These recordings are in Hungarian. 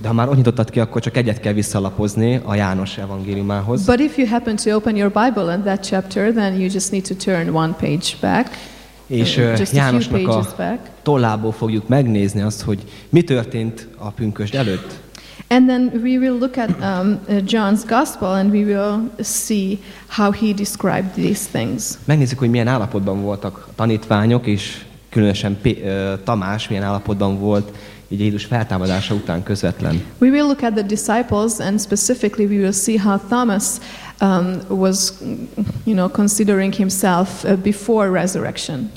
De ha már ott nyitottad ki, akkor csak egyet kell visszalapozni a János evangéliumához. But if you happen to open your Bible in that chapter, then you just need to turn one page back. És uh, ö, just a Jánosnak a back. tollából fogjuk megnézni azt, hogy mi történt a pünkösd előtt. And then we will look at um, uh, John's Gospel and we will see how he described these things. Megnézzük, hogy milyen állapotban voltak a tanítványok, és különösen P- Tamás milyen állapotban volt így Jézus feltámadása után közvetlen. We will look at the disciples and specifically we will see how Thomas um, was, you know, considering himself uh, before resurrection.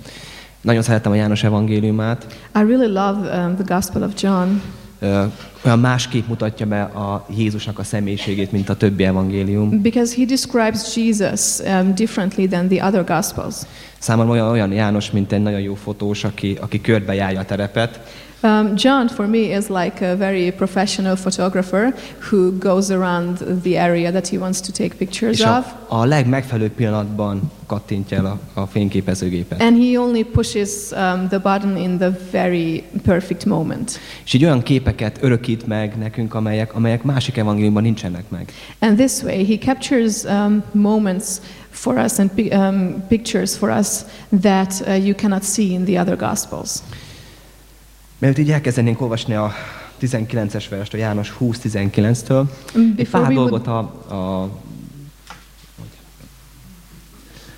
Nagyon szeretem a János evangéliumát. I really love um, the Gospel of John. Ö, Olyan másképp mutatja be a Jézusnak a személyiségét, mint a többi evangélium. Because he describes Jesus um, differently than the other Gospels. Számomra olyan, olyan János, mint egy nagyon jó fotós, aki, aki körbejárja a terepet, Um, John, for me, is like a very professional photographer who goes around the area that he wants to take pictures és of. a, a legmegfelelőbb pillanatban kattintja el a, a fényképezőgépet. And he only pushes um, the button in the very perfect moment. És így olyan képeket örökít meg nekünk, amelyek, amelyek másik evangéliumban nincsenek meg. And this way, he captures um, moments for us and um, pictures for us that uh, you cannot see in the other Gospels. Mert így elkezdenénk olvasni a 19-es verst, a János 20-19-től, egy Before pár we dolgot would, a, a,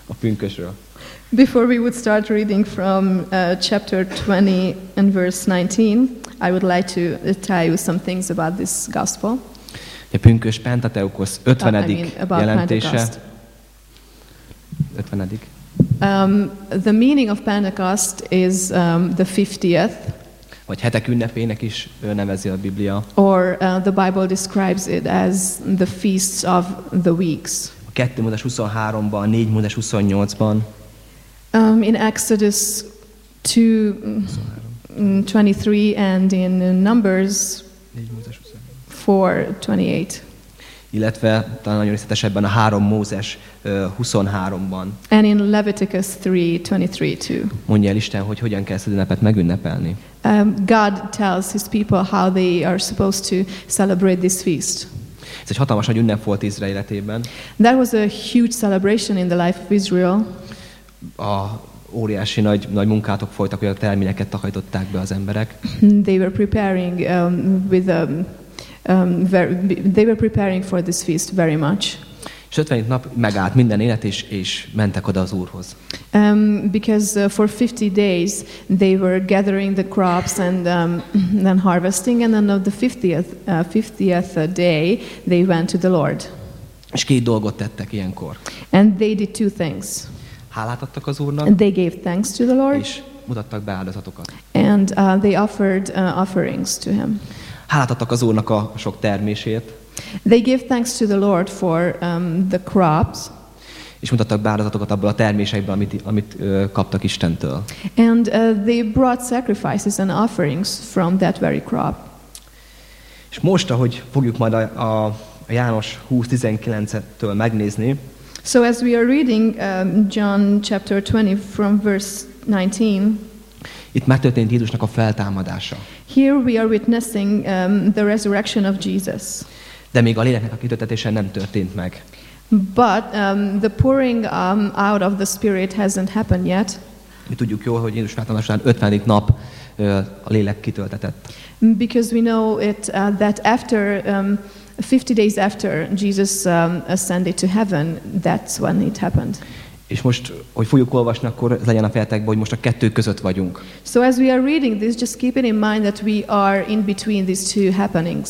a pünkösről. before we would start reading from uh, chapter 20 and verse 19, I would like to uh, tell you some things about this Gospel. A pünkös Pentateukosz 50. Uh, I mean, jelentése. Pentecost. 50. Um, the meaning of Pentecost is um, the 50th, Vagy hetek ünnepének is nevezi a Biblia. or uh, the Bible describes it as the feasts of the weeks. A 2 Mózes 23-ban, a 4 Mózes 28-ban, Um, in Exodus 2 mm, 23 and in Numbers 4 Mózes 28. 4 28. illetve talán nagyon részletesebben a 3 Mózes ö, 23-ban And in Leviticus 3 23 too. mondja el Isten, hogy hogyan kell ezt az ünnepet megünnepelni. Um, God tells his people how they are supposed to celebrate this feast. Ez egy hatalmas nagy ünnep volt Izrael életében. That was a huge celebration in the life of Israel. A óriási nagy, nagy munkátok folytak, hogy a terményeket takarították be az emberek. They were preparing um, with um, um, very, they were preparing for this feast very much. És 50 nap megállt minden élet, és, és mentek oda az Úrhoz. Um, because uh, for 50 days they were gathering the crops and um, then harvesting, and then on the 50th, uh, 50th day they went to the Lord. És két dolgot tettek ilyenkor. And they did two things. Hálát adtak az Úrnak, And they gave thanks to the Lord, és mutattak be áldozatokat. and uh, they offered uh, offerings to Him. Hálát adtak az Úrnak a sok termésért, They gave thanks to the Lord for um, the crops, és mutattak be áldozatokat abból a termésekből, amit, amit ö, kaptak Istentől. and uh, they brought sacrifices and offerings from that very crop. És most, ahogy fogjuk majd a, a, a János 20.19-től megnézni, So as we are reading um, John chapter 20 from verse 19, itt megtörtént Jézusnak a feltámadása. here we are witnessing um, the resurrection of Jesus. De még a léleknek a kitöltetése nem történt meg. But um, the pouring um, out of the Spirit hasn't happened yet, Mi tudjuk jól, hogy Jézus feltámadása után 50. nap ö, a lélek kitöltetett. because we know it uh, that after um, 50 days after Jesus um, ascended to heaven, that's when it happened. És most, hogy fogjuk olvasni, akkor legyen a fejetekben, hogy most a kettő között vagyunk. So as we are reading this, just keep it in mind that we are in between these two happenings.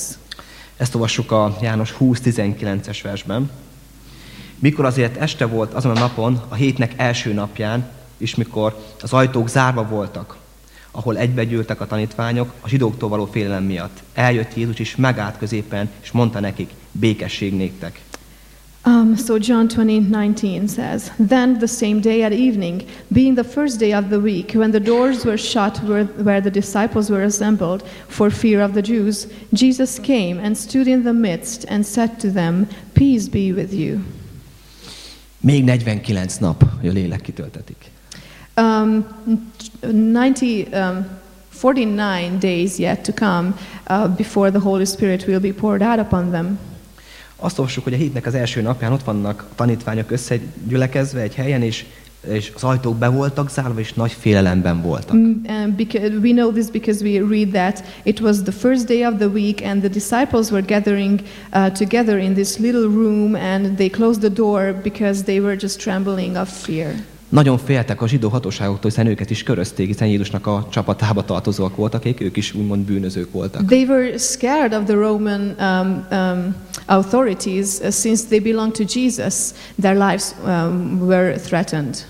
Ezt olvassuk a János 20.19-es versben. Mikor azért este volt azon a napon, a hétnek első napján, és mikor az ajtók zárva voltak, ahol egybegyűltek a tanítványok a zsidóktól való félelem miatt. Eljött Jézus is megállt középen, és mondta nekik, békesség néktek. Um, so John 20:19 says, Then the same day at evening, being the first day of the week, when the doors were shut where, where the disciples were assembled for fear of the Jews, Jesus came and stood in the midst and said to them, Peace be with you. Még 49 nap, hogy a lélek kitöltetik. Um, 94 49 days yet to come uh, before the Holy Spirit will be poured out upon them. Azt olvassuk, hogy a hétnek az első napján ott vannak a tanítványok összegyülekezve egy helyen, és, és az ajtók be voltak zárva, és nagy félelemben voltak. Mm, and because we know this because we read that it was the first day of the week, and the disciples were gathering uh, together in this little room, and they closed the door because they were just trembling of fear. Nagyon féltek a zsidó hatóságoktól, hiszen őket is körözték, hiszen Jézusnak a csapatába tartozóak voltak, akik ők is úgymond bűnözők voltak. They were scared of the Roman um, um, authorities uh, since they belonged to Jesus. Their lives um, were threatened.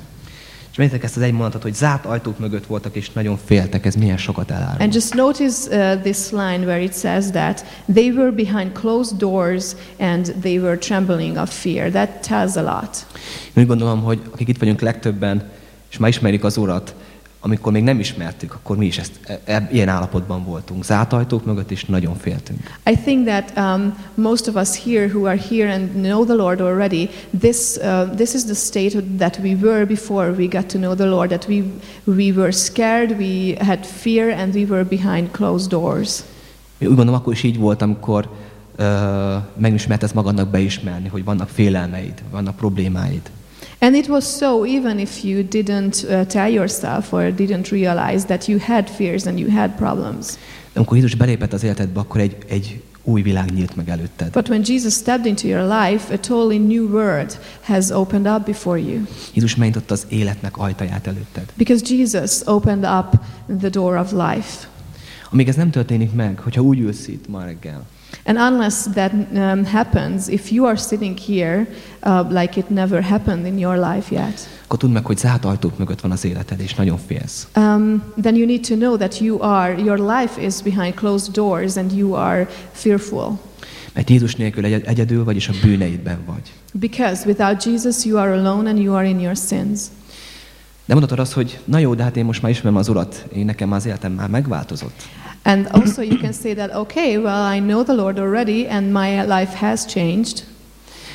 És menjetek ezt az egy mondatot, hogy zárt ajtók mögött voltak, és nagyon féltek, ez milyen sokat elárul. And just notice uh, this line where it says that they were behind closed doors and they were trembling of fear. That tells a lot. Én úgy gondolom, hogy akik itt vagyunk legtöbben, és már ismerik az Urat, amikor még nem ismertük, akkor mi is ezt, e, e, ilyen állapotban voltunk. Zárt ajtók mögött, és nagyon féltünk. I think that um, most of us here who are here and know the Lord already, this, uh, this is the state that we were before we got to know the Lord, that we, we were scared, we had fear, and we were behind closed doors. Én úgy gondolom, akkor is így volt, amikor uh, megismertesz magadnak beismerni, hogy vannak félelmeid, vannak problémáid. And it was so even if you didn't uh, tell yourself or didn't realize that you had fears and you had problems. De amikor Jézus belépett az életedbe, akkor egy, egy új világ nyílt meg előtted. But when Jesus stepped into your life, a totally new world has opened up before you. Jézus megnyitotta az életnek ajtaját előtted. Because Jesus opened up the door of life. Amíg ez nem történik meg, hogyha úgy ülsz itt ma reggel, And unless that um, happens, if you are sitting here uh, like it never happened in your life yet, akkor tudd meg, hogy zárt ajtók mögött van az életed, és nagyon félsz. um, then you need to know that you are, your life is behind closed doors and you are fearful. Mert Jézus nélkül egy- egyedül vagy, és a bűneidben vagy. Because without Jesus, you are alone and you are in your sins. De mondhatod azt, hogy na jó, de hát én most már ismerem az Urat, én nekem az életem már megváltozott. And also, you can say that, okay, well, I know the Lord already and my life has changed.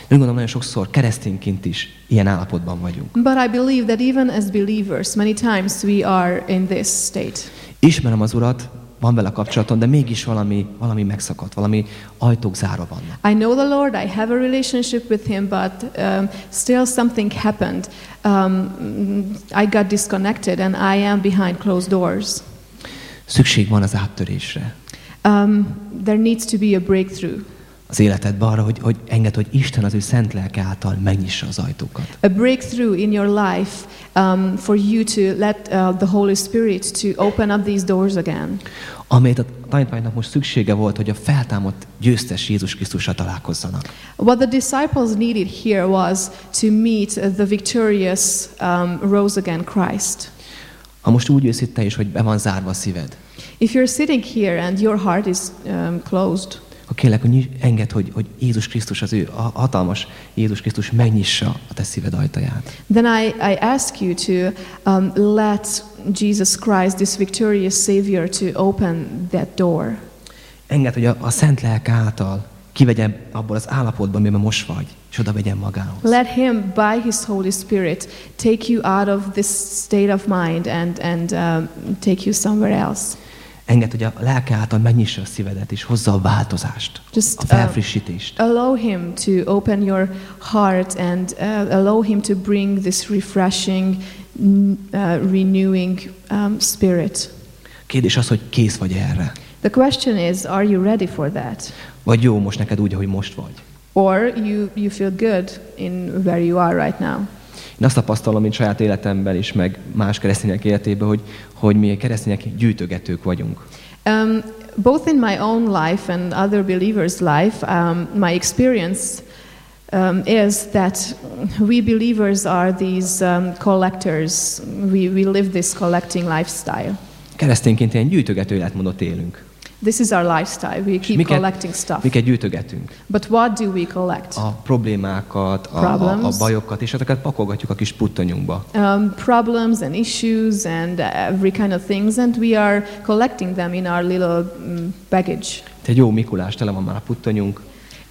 Én gondolom, nagyon sokszor keresztényként is ilyen állapotban vagyunk. But I believe that even as believers, many times we are in this state. Ismerem az Urat, van vele kapcsolatom, de mégis valami, valami megszakadt, valami ajtók zárva vannak. I know the Lord, I have a relationship with Him, but um, still something happened. Um, I got disconnected and I am behind closed doors. Szükség van az áttörésre. Um, there needs to be a breakthrough. Az életedbe arra, hogy, hogy enged, hogy Isten az ő szent lelke által megnyissa az ajtókat. A breakthrough in your life um, for you to let uh, the Holy Spirit to open up these doors again. Amelyet a tanítványnak most szüksége volt, hogy a feltámadt győztes Jézus Krisztusra találkozzanak. What the disciples needed here was to meet the victorious um, rose again Christ. Ha most úgy jössz itt te is, hogy be van zárva a szíved, If you're sitting here and your heart is um, closed, akkor kérlek, hogy engedd, hogy, hogy Jézus Krisztus, az ő a hatalmas Jézus Krisztus megnyissa a te szíved ajtaját. then I, I ask you to um, let Jesus Christ, this victorious Savior, to open that door. Engedd, hogy a, a szent lelke által kivegyen abból az állapotból, amiben most vagy, és oda vegyen magához. Let Him, by His Holy Spirit, take you out of this state of mind and, and um, take you somewhere else. Engedd, hogy a lelke által megnyissa a szívedet, és hozza a változást, Just, a uh, felfrissítést. Allow Him to open your heart and uh, allow Him to bring this refreshing, uh, renewing um, spirit. Kérdés az, hogy kész vagy erre. The question is, are you ready for that? Vagy jó most neked úgy, ahogy most vagy. Or you, you feel good in where you are right now? Én azt tapasztalom, mint saját életemben is, meg más keresztények életében, hogy, hogy mi keresztények gyűjtögetők vagyunk. Um, both in my own life and other believers' life, um, my experience um, is that we believers are these um, collectors. We, we live this collecting lifestyle. Keresztényként ilyen gyűjtögető életmódot élünk. This is our lifestyle. We keep miket- collecting stuff. Miket gyűjtögetünk? But what do we collect? A problémákat, a, a, a bajokat, és ezeket pakolgatjuk a kis puttonyunkba. Um, problems and issues and every kind of things, and we are collecting them in our little um, baggage. Egy jó Mikulás, tele van már a puttonyunk,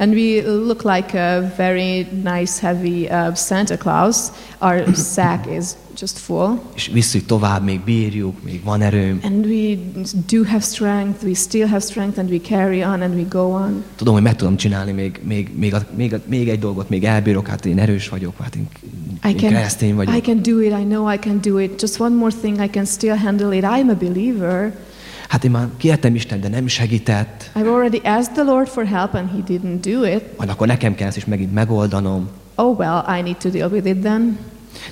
And we look like a very nice, heavy uh, Santa Claus. Our sack is just full. És visszük tovább, még bírjuk, még van erőm. And we do have strength, we still have strength, and we carry on and we go on. Tudom, hogy meg tudom csinálni még, még, még, a, még, a, még egy dolgot, még elbírok, hát én erős vagyok, hát én, I én can, keresztény vagyok. I can do it, I know I can do it. Just one more thing, I can still handle it. I'm a believer. Hát én már kértem Isten, de nem segített. I've already asked the Lord for help and He didn't do it. Majd akkor nekem kell ezt is megint megoldanom. Oh well, I need to deal with it then.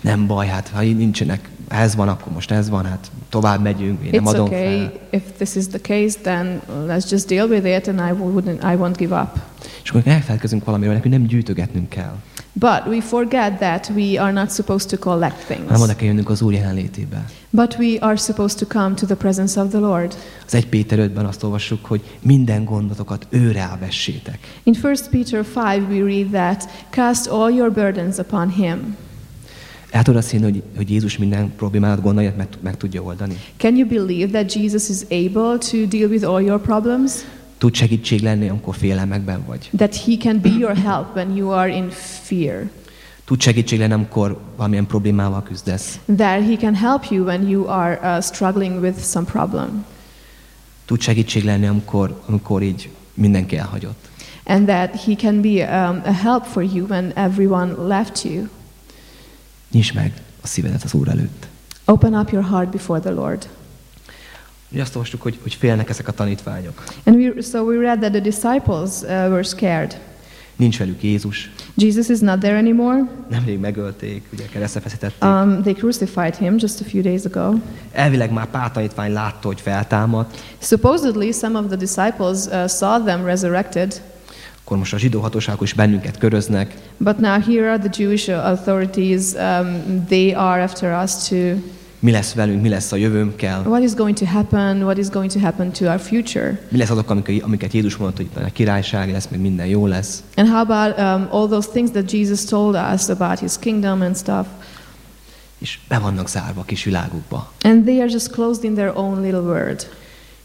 Nem baj, hát ha nincsenek, ez van, akkor most ez van, hát tovább megyünk, én nem It's adom okay. fel. If this is the case, then let's just deal with it and I wouldn't I won't give up. És akkor elfelelkezünk valamiről, nekünk nem gyűjtögetnünk kell, But we forget that we are not supposed to collect hanem things. oda kell jönnünk az Úr jelenlétébe. But we are supposed to come to the presence of the Lord. Az 1 Péter 5-ben azt olvassuk, hogy minden gondotokat őre vessétek. In 1 Peter 5 we read that cast all your burdens upon him. El tudod azt hinni, hogy, hogy Jézus minden problémát, gondját meg, meg tudja oldani? Can you believe that Jesus is able to deal with all your problems? Tud segítség lenni, amikor félelmekben vagy. That he can be your help when you are in fear? Tud segítség lenni, amikor valamilyen problémával küzdesz. That he can help you when you are uh, struggling with some problem? Tud segítség lenni, amikor, amikor így mindenki elhagyott. And that he can be um, a help for you when everyone left you? Nyisd meg a szívedet az Úr előtt. Open up your heart before the Lord. Ugye azt olvastuk, hogy, hogy félnek ezek a tanítványok. And we, so we read that the disciples uh, were scared. Nincs velük Jézus, Jesus is not there anymore. nemrég megölték, ugye keresztre feszítették. Um, they crucified him just a few days ago. Elvileg már pár tanítvány látta, hogy feltámadt, Supposedly, some of the disciples uh, saw them resurrected, akkor most a zsidó hatóságok is bennünket köröznek, but now here are the Jewish authorities. Um, they are after us to mi lesz velünk, mi lesz a jövőnkkel, what is going to happen, what is going to happen to our future. mi lesz azok, amiket, amiket Jézus mondott, hogy a királyság lesz, meg minden jó lesz. And how about um, all those things that Jesus told us about his kingdom and stuff? És be vannak zárva a kis világukba. And they are just closed in their own little world.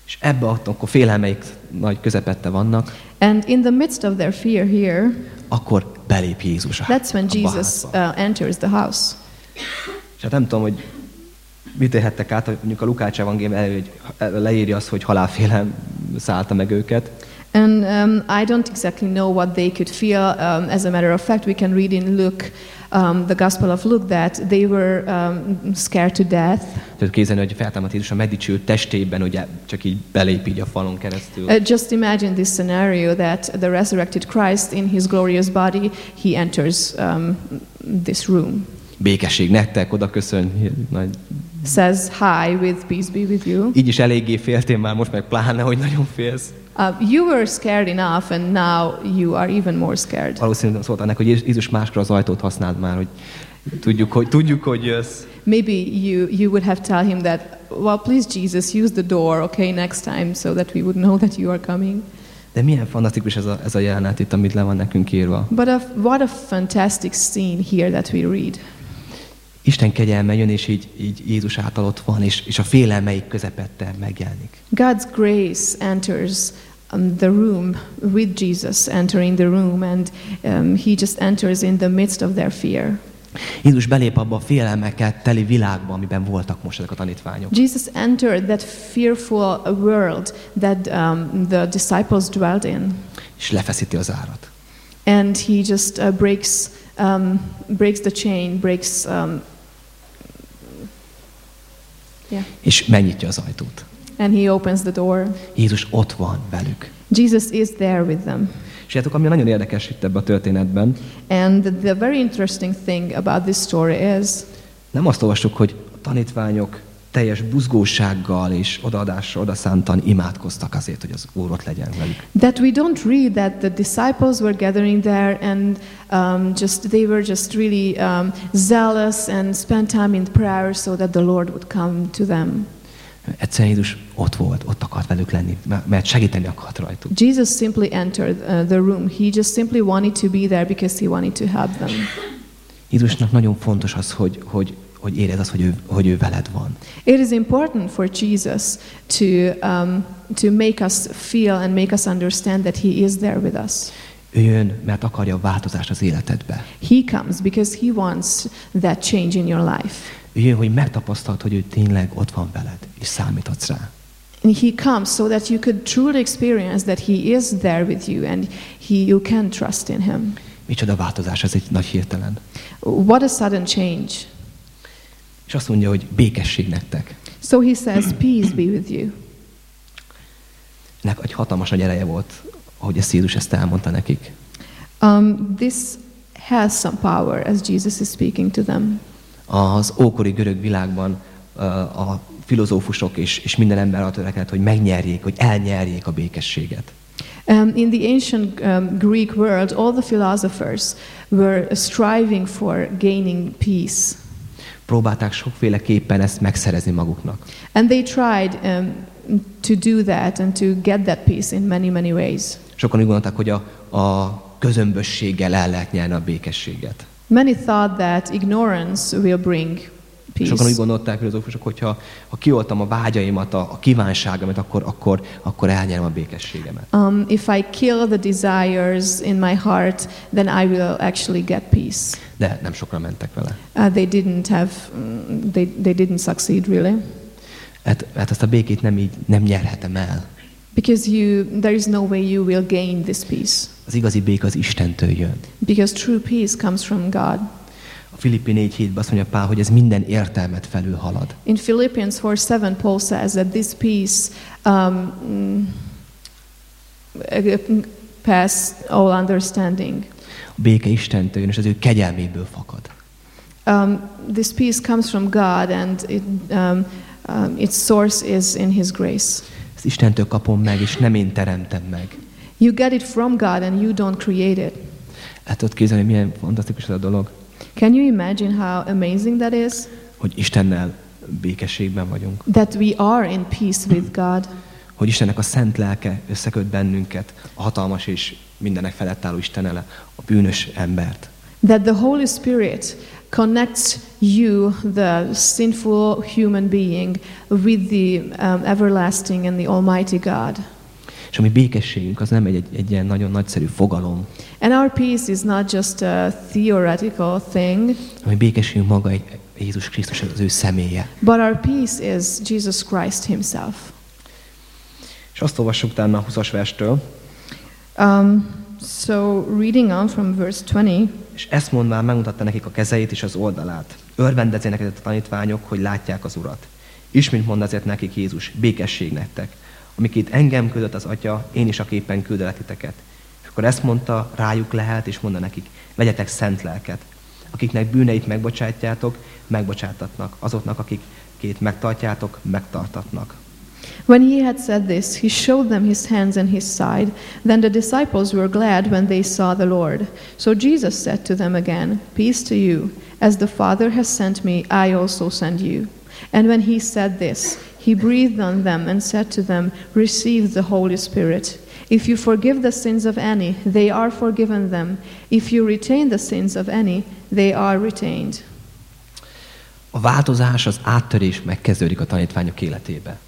És ebbe akkor félelmeik nagy közepette vannak, And in the midst of their fear here, akkor belép Jézus a that's when Jesus uh, enters the house. És hát nem tudom, hogy mit élhettek át, hogy mondjuk a Lukács evangélium elő, hogy leírja azt, hogy halálfélelem szállta meg őket. And um, I don't exactly know what they could feel. Um, as a matter of fact, we can read in Luke, um, the Gospel of Luke, that they were um, scared to death. Tehát képzelni, hogy feltámadt Jézus a megdicsült testében, ugye csak így belép így a falon keresztül. Uh, just imagine this scenario that the resurrected Christ, in his glorious body, he enters um, this room, Békesség nektek, oda köszön. Nagy. Says, Hi, with peace be with you. Így is eléggé féltél már, most meg pláne, hogy nagyon félsz. Uh, you were scared enough, and now you are even more scared. Valószínűleg szólt ennek, hogy Jézus máskor az ajtót használt már, hogy tudjuk, hogy, tudjuk, hogy jössz. Maybe you, you would have tell him that, well, please, Jesus, use the door, okay, next time, so that we would know that you are coming. De milyen fantasztikus ez a, ez a jelenet itt, amit le van nekünk írva. But a, what a fantastic scene here that we read. Isten kegyelme jön, és így, így Jézus által ott van, és, és a félelmeik közepette megjelenik. God's grace enters um, the room with Jesus entering the room, and um, he just enters in the midst of their fear. Jézus belép abba a félelmekkel teli világba, amiben voltak most ezek a tanítványok. Jesus entered that fearful world that um, the disciples dwelled in, És lefeszíti az árat. and he just uh, breaks um, breaks the chain, breaks. Um, yeah, És megnyitja az ajtót. and he opens the door. Jézus ott van velük. Jesus is there with them. És tudjátok, ami nagyon érdekes itt ebben a történetben, And the, the very interesting thing about this story is nem azt olvassuk, hogy a tanítványok teljes buzgósággal és odaadással odaszántan imádkoztak azért, hogy az Úr ott legyen velük. that we don't read that the disciples were gathering there and um, just they were just really um, zealous and spent time in prayer so that the Lord would come to them. Egyszerűen Jézus ott volt, ott akart velük lenni, mert segíteni akart rajtuk. Jesus simply entered uh, the room. He just simply wanted to be there because he wanted to help them. Jézusnak nagyon fontos az, hogy, hogy, hogy érez az, hogy ő, hogy ő veled van. It is important for Jesus to, um, to make us feel and make us understand that he is there with us. Ő jön, mert akarja a változást az életedbe. He comes because he wants that change in your life. Ő jön, hogy megtapasztalt, hogy ő tényleg ott van veled, és számíthatsz rá. And he comes so that you could truly experience that he is there with you and he, you can trust in him. Micsoda változás, ez egy nagy hirtelen. What a sudden change. És azt mondja, hogy békesség nektek. So he says, Peace be with you. Ennek egy hatalmas nagy ereje volt, ahogy ezt Jézus ezt elmondta nekik. Um, this has some power as Jesus is speaking to them. Az ókori görög világban a filozófusok és, és minden ember arra törekedett, hogy megnyerjék, hogy elnyerjék a békességet. Um, in the ancient um, Greek world, all the philosophers were striving for gaining peace. Próbálták sokféleképpen ezt megszerezni maguknak. And they tried um, to do that and to get that peace in many, many ways. Sokan úgy gondolták, hogy a, a közömbösséggel el lehet nyerni a békességet. Many thought that ignorance will bring Sokan úgy peace. gondolták filozófusok, hogyha ha kioltam a vágyaimat, a, a kívánságomat, akkor, akkor, akkor elnyerem a békességemet. Um, if I kill the desires in my heart, then I will actually get peace. De nem sokra mentek vele. Uh, they didn't have, mm, they, they didn't succeed really. Hát, hát ezt a békét nem így nem nyerhetem el. Because you, there is no way you will gain this peace. Az igazi béke az Istentől jön. Because true peace comes from God. A Filippi 4.7-ben azt mondja Pál, hogy ez minden értelmet felül halad. In Philippians 4 7, Paul says that this peace um, mm, pass all understanding. A béke Istentől jön, és az ő kegyelméből fakad. Um, this peace comes from God, and it, um, um, its source is in His grace. Ezt Istentől kapom meg, és nem én teremtem meg. You get it from God, and you don't create it. Hát tudod képzelni, milyen fantasztikus ez a dolog, Can you imagine how amazing that is? hogy Istennel békességben vagyunk. That we are in peace with God. Hogy Istennek a szent lelke összeköt bennünket, a hatalmas és mindenek felett álló Istenele, a bűnös embert. That the Holy Spirit connects you, the sinful human being, with the um, everlasting and the Almighty God. És a mi békességünk az nem egy, egy, egy ilyen nagyon nagyszerű fogalom, And our peace is not just a theoretical thing, a mi békességünk maga egy Jézus Krisztus, az ő személye. but our peace is Jesus Christ Himself. És azt olvassuk utána a 20-as verstől, Um, so, reading on from verse 20, és ezt mondván megmutatta nekik a kezeit és az oldalát. Örvendezének a tanítványok, hogy látják az Urat. Ismét mond azért nekik Jézus, békesség nektek. Amiket engem küldött az Atya, én is a képen küldölek titeket. És akkor ezt mondta, rájuk lehet, és mondta nekik, vegyetek szent lelket. Akiknek bűneit megbocsátjátok, megbocsátatnak. Azoknak, akik két megtartjátok, megtartatnak. When he had said this, he showed them his hands and his side. Then the disciples were glad when they saw the Lord. So Jesus said to them again, Peace to you. As the Father has sent me, I also send you. And when he said this, he breathed on them and said to them, Receive the Holy Spirit. If you forgive the sins of any, they are forgiven them. If you retain the sins of any, they are retained. A változás, az áttörés megkezdődik a tanítványok életébe.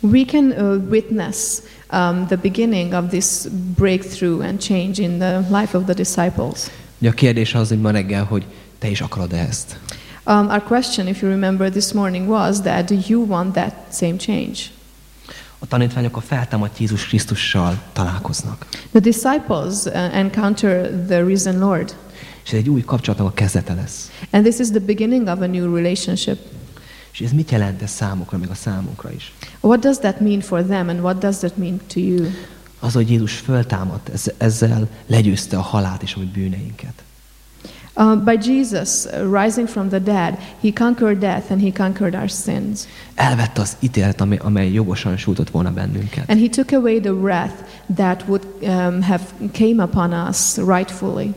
We can uh, witness um, the beginning of this breakthrough and change in the life of the disciples. Ugye a kérdés az, hogy ma reggel, hogy te is akarod -e ezt? Um, our question, if you remember this morning, was that do you want that same change? A tanítványok a feltámadt Jézus Krisztussal találkoznak. The disciples uh, encounter the risen Lord, És ez egy új kapcsolatnak a kezdete lesz. and this is the beginning of a new relationship. És ez mit jelent ez számukra, meg a számunkra is? What does that mean for them, and what does that mean to you? Az, hogy Jézus föltámadt, ez, ezzel legyőzte a halált és a mi bűneinket. Uh, by Jesus rising from the dead, he conquered death and he conquered our sins. Elvette az ítélet, amely, amely jogosan sújtott volna bennünket. And he took away the wrath that would um, have came upon us rightfully.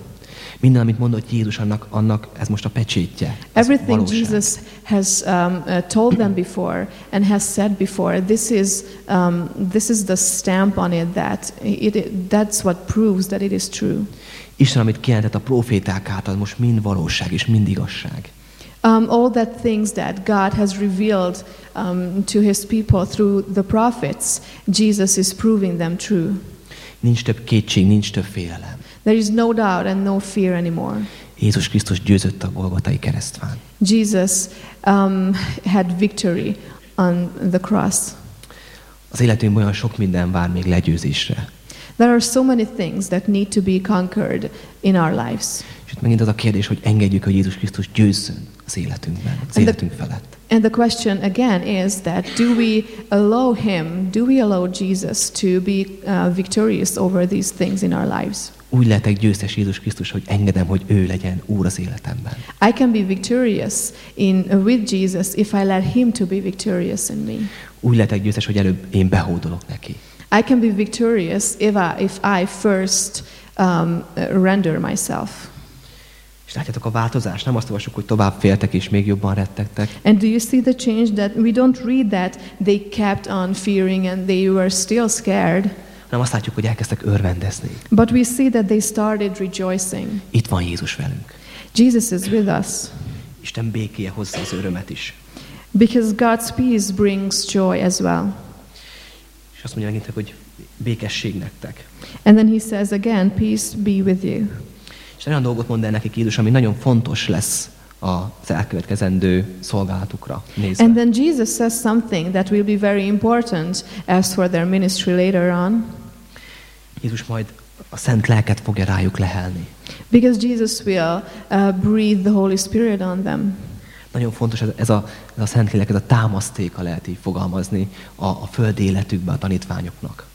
Minden, amit mondott Jézus, annak, annak ez most a pecsétje. Everything valóság. Jesus has um, uh, told them before and has said before, this is, um, this is the stamp on it that it, it, that's what proves that it is true. Isten, amit kijelentett a proféták által, most mind valóság és mind igazság. Um, all that things that God has revealed um, to his people through the prophets, Jesus is proving them true. Nincs több kétség, nincs több félelem. There is no doubt and no fear anymore. Jézus Krisztus győzött a Golgotai keresztván. Jesus um, had victory on the cross. Az életünkben olyan sok minden vár még legyőzésre. There are so many things that need to be conquered in our lives. És itt megint az a kérdés, hogy engedjük, hogy Jézus Krisztus győzzön az életünkben, az the- életünk felett. And the question again is that do we allow him, do we allow Jesus to be uh, victorious over these things in our lives? Úgy lehetek győztes Jézus Krisztus, hogy engedem, hogy ő legyen úr az életemben. I can be victorious in uh, with Jesus if I let him to be victorious in me. Úgy lehetek győztes, hogy előbb én behódolok neki. I can be victorious if I, if I first um, uh, render myself. És látjátok a változást? Nem azt olvassuk, hogy tovább féltek és még jobban rettegtek, And do you see the change that we don't read that they kept on fearing and they were still scared, hanem azt látjuk, hogy elkezdtek örvendezni. but we see that they started rejoicing. Itt van Jézus velünk. Jesus is with us Isten békéje hozza az örömet is. because God's peace brings joy as well. És azt mondja megint, hogy békesség nektek. And then he says again, peace be with you. És olyan dolgot mond el nekik Jézus, ami nagyon fontos lesz az elkövetkezendő szolgálatukra nézve. And then Jesus says something that will be very important as for their ministry later on. Jézus majd a szent lelket fogja rájuk lehelni. Because Jesus will uh, breathe the Holy Spirit on them. Nagyon fontos ez, ez, a, ez a szent lélek, ez a támasztéka lehet így fogalmazni a, a földi életükben a tanítványoknak.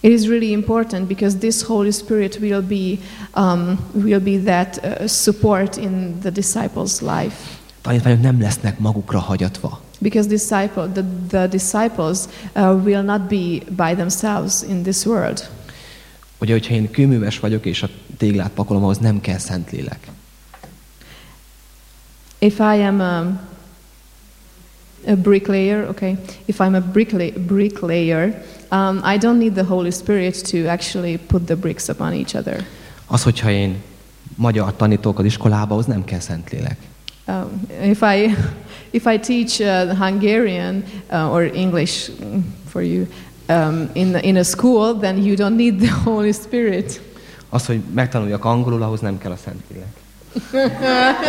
It is really important because this Holy Spirit will be, um, will be that uh, support in the disciples' life. A tanítványok nem lesznek magukra hagyatva. Because disciple, the, the disciples uh, will not be by themselves in this world. Ugye, hogyha én kőműves vagyok, és a téglát pakolom, ahhoz nem kell szent lélek. If I am um, a bricklayer, okay, if I'm a brickla- bricklayer, um, I don't need the Holy Spirit to actually put the bricks upon each other. Az, hogyha én magyar tanítok az iskolába, ahhoz nem kell szent lélek. Um, if I if I teach uh, Hungarian uh, or English mm, for you um, in in a school, then you don't need the Holy Spirit. Az, hogy megtanuljak angolul, ahhoz nem kell a szent lélek.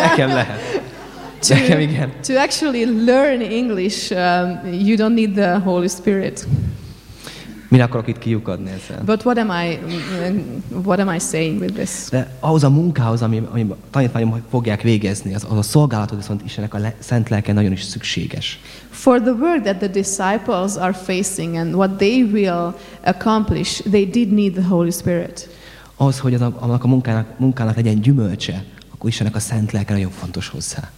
Nekem lehet. Nekem igen. To actually learn English, um, you don't need the Holy Spirit. Mire akarok itt kiukadni ezzel? But what am I what am I saying with this? De ahhoz a munkához, ami, ami a tanítványok fogják végezni, az, az a szolgálatot viszont Istennek a le, szent lelke nagyon is szükséges. For the work that the disciples are facing and what they will accomplish, they did need the Holy Spirit. Ahhoz, hogy az a, annak a munkának, munkának legyen gyümölcse, akkor Istennek a szent lelke nagyon fontos hozzá.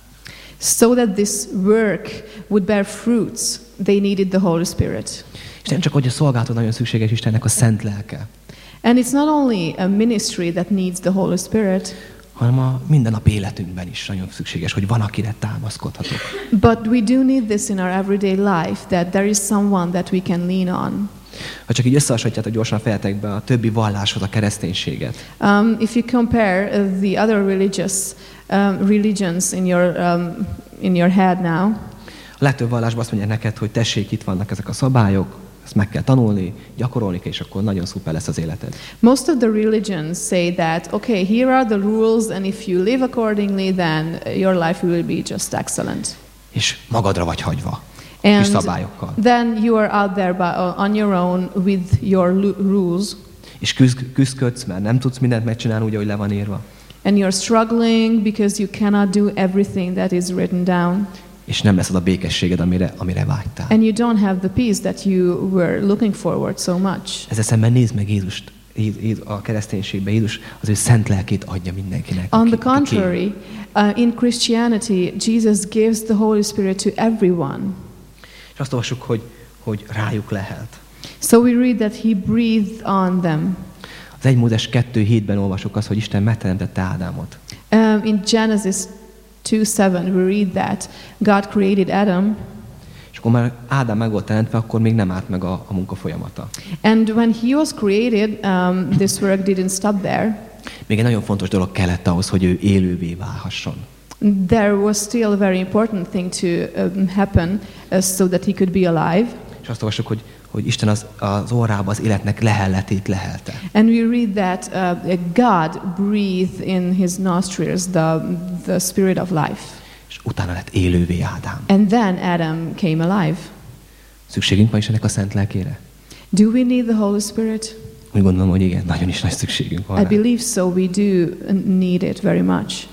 So that this work would bear fruits, they needed the Holy Spirit. És nem csak, hogy a szolgálatot nagyon szükséges Istennek a szent lelke, And it's not only a ministry that needs the Holy Spirit, hanem a mindennapi életünkben is nagyon szükséges, hogy van, akire támaszkodhatok. but we do need this in our everyday life that there is someone that we can lean on. Ha csak így összehasonlítjátok gyorsan a fejetekbe a többi valláshoz a kereszténységet, Um, if you compare uh, the other religious um, religions in your, um, in your head now, a legtöbb vallásban azt mondják neked, hogy tessék, itt vannak ezek a szabályok, ezt meg kell tanulni, gyakorolni kell, és akkor nagyon szuper lesz az életed. Most of the religions say that, okay, here are the rules, and if you live accordingly, then your life will be just excellent. És magadra vagy hagyva, And szabályokkal. then you are out there by, uh, on your own with your rules, És küzd, küzdködsz, mert nem tudsz mindent megcsinálni úgy, ahogy le van írva. and you're struggling because you cannot do everything that is written down, És nem lesz az a békességed, amire, amire vágytál. and you don't have the peace that you were looking forward so much. Ezzel szemben nézd meg Jézust, Jé- Jé- a kereszténységben Jézus az ő szent lelkét adja mindenkinek. On the contrary, uh, in Christianity, Jesus gives the Holy Spirit to everyone. És azt olvassuk, hogy, hogy rájuk lehet. So we read that He breathed on them. Az 1 Mózes 2.7-ben olvasok azt, hogy Isten megteremtette Ádámot. Um, in Genesis 2:7, we read that God created Adam, És akkor már Ádám meg volt teremtve, akkor még nem állt meg a, a munka folyamata. and when he was created, um, this work didn't stop there. Még egy nagyon fontos dolog kellett ahhoz, hogy ő élővé válhasson. There was still a very important thing to um, happen uh, so that he could be alive. És azt olvasok, hogy, hogy Isten az, az orrába az életnek lehelletét lehelte. And we read that uh, God breathed in his nostrils the, the spirit of life. És utána lett élővé Ádám. And then Adam came alive. Szükségünk van Istennek a szent lelkére? Do we need the Holy Spirit? Úgy gondolom, hogy igen, nagyon is nagy szükségünk van I rá. believe so. We do need it very much.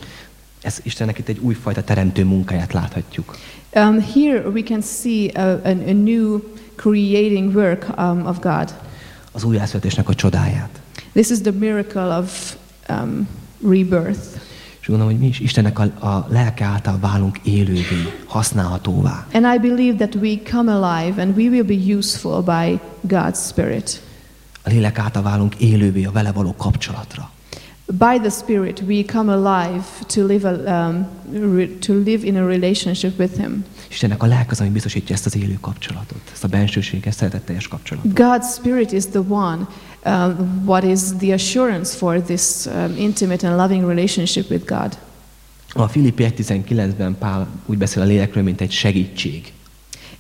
Ez Istennek itt egy újfajta teremtő munkáját láthatjuk. Um, here we can see a, a, a new creating work um, of God. Az újjászületésnek a csodáját. This is the miracle of um, rebirth. És gondolom, hogy mi is Istennek a, a lelke által válunk élővé, használhatóvá. And I believe that we come alive and we will be useful by God's Spirit. A lélek által válunk élővé a vele való kapcsolatra. By the Spirit, we come alive to live, a, um, re, to live in a relationship with Him. Istennek a lelke az, ami biztosítja ezt az élő kapcsolatot, ezt a bensőséges, szeretetteljes kapcsolatot. God's Spirit is the one um, what is the assurance for this um, intimate and loving relationship with God. A Filippi 1.19-ben Pál úgy beszél a lélekről, mint egy segítség.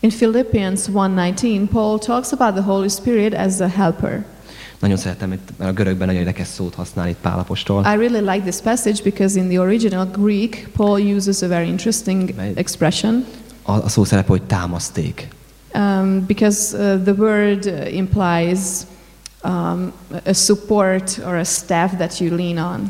In Philippians 1:19, Paul talks about the Holy Spirit as a helper. Nagyon szeretem, itt, mert a görögben nagyon érdekes szót használ itt Pál apostol. I really like this passage because in the original Greek, Paul uses a very interesting expression A, a szó szerepe, hogy támaszték. um, because uh, the word uh, implies um, a support or a staff that you lean on.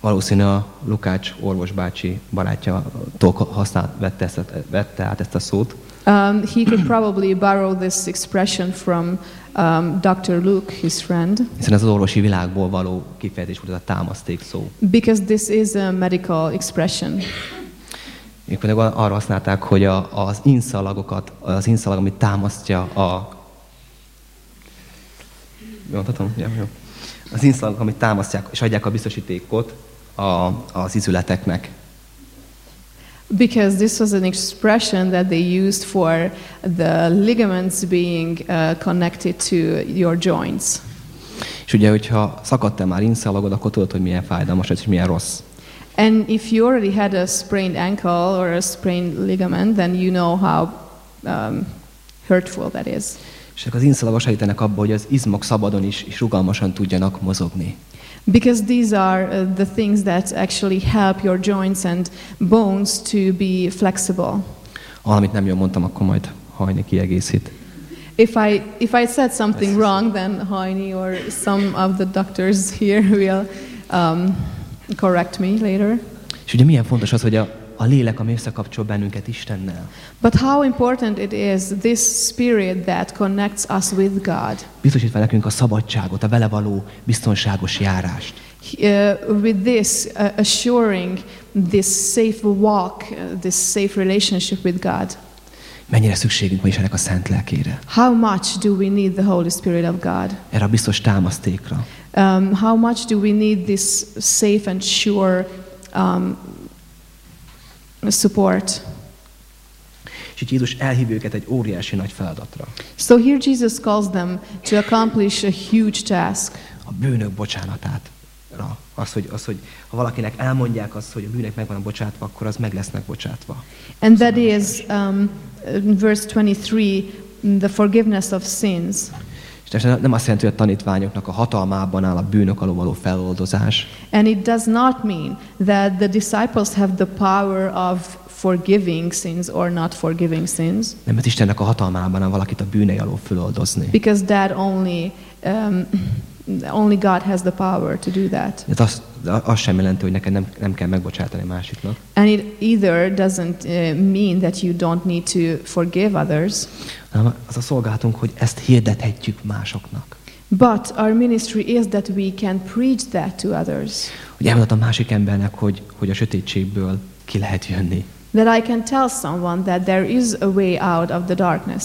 Valószínű a Lukács orvos bácsi barátjától használt, vette, ezt, vette át ezt a szót. Um, he could probably borrow this expression from um, Dr. Luke, his friend, Hiszen ez az orvosi világból való kifejezés volt ez a támaszték szó. because this is a medical expression. Ők pedig arra használták, hogy a, az inszalagokat, az inszalag, amit támasztja a... Mondhatom? Ja, jó. Az inszalagok, amit támasztják, és adják a biztosítékot a, az izületeknek. Because this was an expression that they used for the ligaments being uh, connected to your joints. És ugye, hogyha szakadt-e már inszalagod, akkor tudod, hogy milyen fájdalmas ez, és milyen rossz. And if you already had a sprained ankle or a sprained ligament, then you know how um, hurtful that is. És az inszalagok segítenek abba, hogy az izmok szabadon is és rugalmasan tudjanak mozogni. Because these are uh, the things that actually help your joints and bones to be flexible. Valamit nem jól mondtam, akkor majd hajni kiegészít. If I, if I said something wrong, then Heini or some of the doctors here will um, correct me later. És ugye milyen fontos az, hogy a, a lélek, ami összekapcsol bennünket Istennel. But how important it is, this spirit that connects us with God. Biztosítva nekünk a szabadságot, a vele való biztonságos járást. Uh, with this, uh, assuring this safe walk, uh, this safe relationship with God. Mennyire szükségünk van is ennek a szent lelkére. How much do we need the Holy Spirit of God? Erre a biztos támasztékra. Um, how much do we need this safe and sure um, support? És itt Jézus elhív őket egy óriási nagy feladatra. So here Jesus calls them to accomplish a huge task. A bűnök bocsánatát. Az hogy, az, hogy ha valakinek elmondják azt, hogy a bűnek meg vannak bocsátva, akkor az meg lesznek bocsátva. And that is, um, verse 23, the forgiveness of sins. És ez nem azt jelenti, hogy a tanítványoknak a hatalmában áll a bűnök alól való feloldozás, And it does not mean that the disciples have the power of forgiving sins or not forgiving sins, nem ez Istennek a hatalmában áll valakit a bűnei alól föloldozni. because that only, um, only God has the power to do that. Ez azt, az sem jelenti, hogy neked nem, nem kell megbocsátani másiknak, And it either doesn't uh, mean that you don't need to forgive others, hanem az a szolgálatunk, hogy ezt hirdethetjük másoknak. but our ministry is that we can preach that to others. Hogy elmondod a másik embernek, hogy, hogy a sötétségből ki lehet jönni. That I can tell someone that there is a way out of the darkness.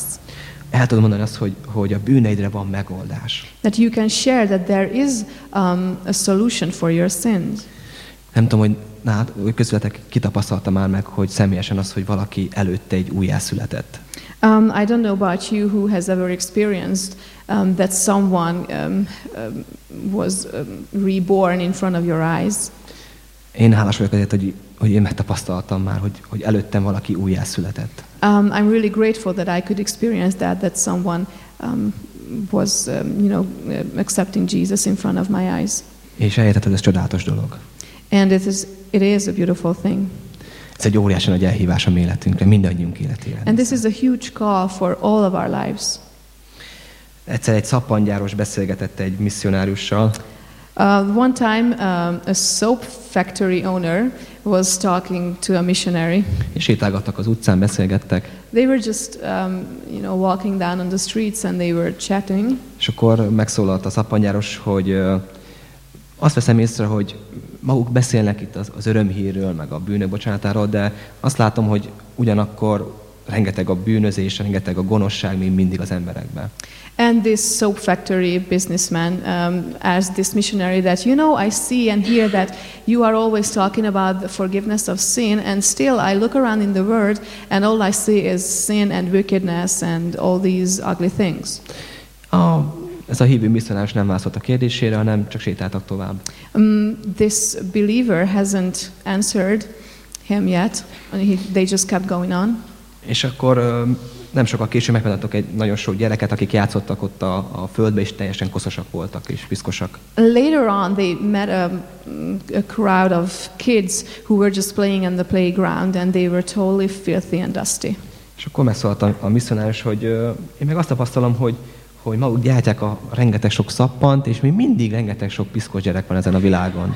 El tudom mondani azt, hogy, hogy a bűneidre van megoldás. That you can share that there is um, a solution for your sins. Nem tudom, hogy nálad, hogy közületek kitapasztalta már meg, hogy személyesen az, hogy valaki előtte egy újjászületett. Um, I don't know about you who has ever experienced um, that someone um, um, was um, reborn in front of your eyes. Én hálás vagyok azért, hogy, hogy én megtapasztaltam már, hogy, hogy előttem valaki újjászületett. Um, I'm really grateful that I could experience that, that someone um, was, um, you know, uh, accepting Jesus in front of my eyes. És elérted, ez csodálatos dolog. And it is, it is a beautiful thing. Ez egy óriási nagy elhívás a mi életünkre, mindannyiunk életére. And this is a huge call for all of our lives. Egyszer egy szappangyáros beszélgetett egy misszionárussal, Uh, one time, um, a soap factory owner was talking to a missionary. és sétálgattak az utcán, beszélgettek, They were just, um, you know, walking down on the streets and they were chatting. és akkor megszólalt a szappangyáros, hogy ö, azt veszem észre, hogy maguk beszélnek itt az, az örömhírről, meg a bűnök bocsánatáról, de azt látom, hogy ugyanakkor rengeteg a bűnözés, rengeteg a gonoszság még mindig az emberekben. And this soap factory businessman um, asked this missionary that, you know, I see and hear that you are always talking about the forgiveness of sin, and still I look around in the world and all I see is sin and wickedness and all these ugly things. A, ez a hívő misszionárus nem válaszolt a kérdésére, hanem csak sétáltak tovább. Um, this believer hasn't answered him yet, and he, they just kept going on. És akkor ö, nem sokkal később megpillanatok egy nagyon sok gyereket, akik játszottak ott a, a földbe, és teljesen koszosak voltak, és piszkosak. Later on, they met a, a crowd of kids who were just playing on the playground, and they were totally filthy and dusty. És akkor megszólalt a, a misszionárus, hogy ö, én meg azt tapasztalom, hogy, hogy maguk gyártják a rengeteg sok szappant, és még mindig rengeteg sok piszkos gyerek van ezen a világon.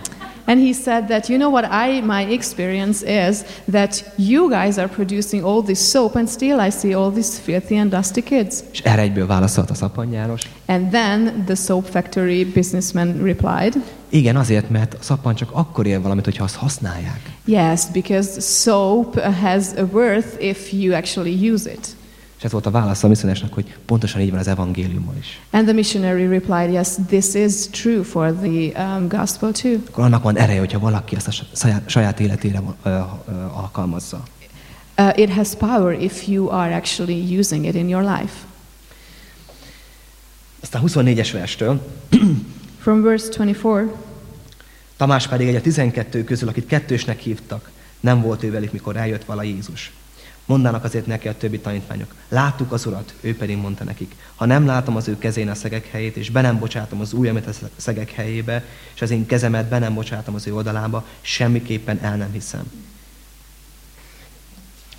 And he said that, you know what, I, my experience is that you guys are producing all this soap, and still I see all these filthy and dusty kids. És erre egyből válaszolt a szappangyáros. And then the soap factory businessman replied, Igen, azért, mert a szappan csak akkor ér valamit, hogyha azt használják. Yes, because soap has a worth if you actually use it. És ez volt a válasz a misszionásnak, hogy pontosan így van az evangéliummal is. And the missionary replied, Yes, this is true for the um, gospel too. Akkor annak van ereje, hogyha valaki ezt a saját, saját életére ö, ö, alkalmazza. Uh, it has power if you are actually using it in your life. Aztán 24-es verstől, From verse 24. Tamás pedig egy a 12 közül, akit kettősnek hívtak, nem volt ő velük, mikor eljött vala Jézus. Mondanak azért neki a többi tanítványok. Láttuk az urat, ő pedig mondta nekik. Ha nem látom az ő kezén a szegek helyét, és be nem bocsátom az ujjamat a szegek helyébe, és az én kezemet be nem bocsátom az ő oldalába, semmiképpen el nem hiszem.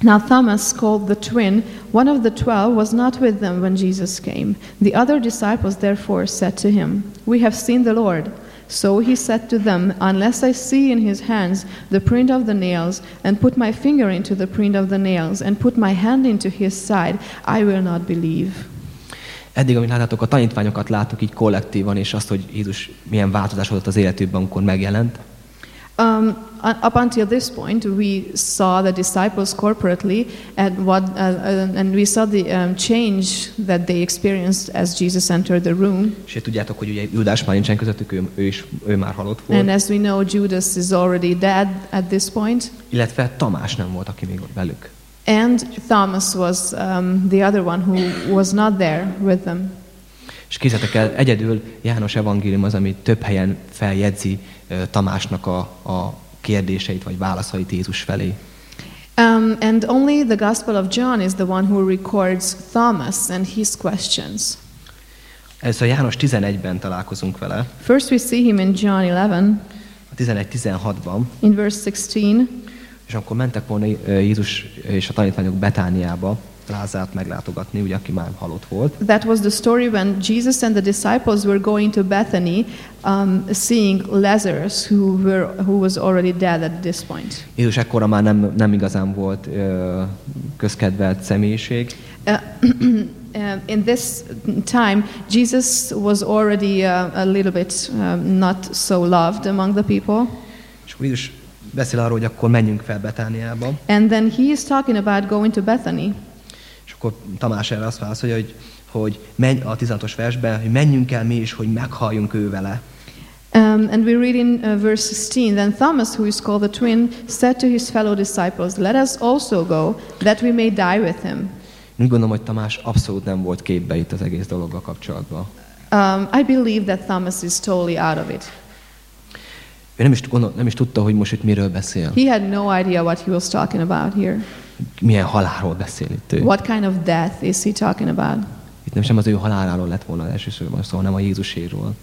Now Thomas, called the twin, one of the twelve, was not with them when Jesus came. The other disciples therefore said to him, We have seen the Lord. So he said to them, Unless I see in his hands the print of the nails, and put my finger into the print of the nails, and put my hand into his side, I will not believe. Eddig, amit láthatok, a tanítványokat láttuk így kollektívan, és azt, hogy Jézus milyen változás volt az életükben, amikor megjelent. Um, up until this point, we saw the disciples corporately, and what, uh, uh, and we saw the um, change that they experienced as Jesus entered the room. És tudjátok, hogy ugye Judás már nincsen közöttük, ő, ő, is, ő már halott volt. And as we know, Judas is already dead at this point, Illetve Tamás nem volt, aki még velük. and Thomas was um, the other one who was not there with them. És kézzetek el, egyedül János evangélium az, ami több helyen feljegyzi Tamásnak a, a kérdéseit vagy válaszait Jézus felé. Um, and only the Gospel of John is the one who records Thomas and his questions. Először János 11-ben találkozunk vele, First, we see him in John 11, a 11-16-ban, in verse 16. és akkor mentek volna Jézus és a tanítványok Betániába Lázárt meglátogatni, ugye, aki már halott volt. That was the story when Jesus and the disciples were going to Bethany, um, seeing Lazarus, who, were, who was already dead at this point. Jézus ekkora már nem, nem igazán volt ö, közkedvelt személyiség, Uh, uh, in this time, Jesus was already uh, a little bit um, not so loved among the people. és Jézus beszél arról, hogy akkor menjünk fel Betániába, And then he is talking about going to Bethany. Akkor Tamás erre azt válaszolja, hogy, hogy menj a 16-os versben, hogy menjünk el mi is, hogy meghalljunk ő vele. Um, and we read in uh, verse 16 Then Thomas, who is called the twin, said to his fellow disciples, Let us also go, that we may die with him. Úgy gondolom, hogy Tamás abszolút nem volt képbe itt az egész dologgal kapcsolatban. Um, I believe that Thomas is totally out of it. Ő nem is, gondol, nem is tudta, hogy most itt miről beszél. He had no idea what he was talking about here. Milyen halálról beszél itt ő. What kind of death is he talking about? Itt nem sem az ő haláláról lett volna elsősorban szó, hanem a Jézuséről.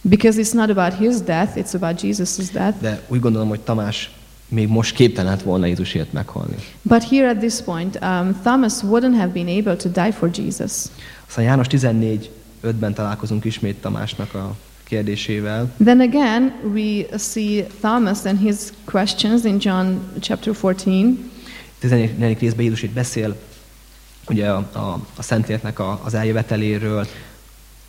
Because it's not about his death, it's about Jesus' death. De úgy gondolom, hogy Tamás még most képtelen lett volna Jézusért meghalni. But here at this point, um, Thomas wouldn't have been able to die for Jesus. Aztán János 14.5-ben találkozunk ismét Tamásnak a kérdésével. Then again, we see Thomas and his questions in John chapter 14. 14. részben Jézus itt beszél ugye a, a, a Szentléleknek a, az eljöveteléről,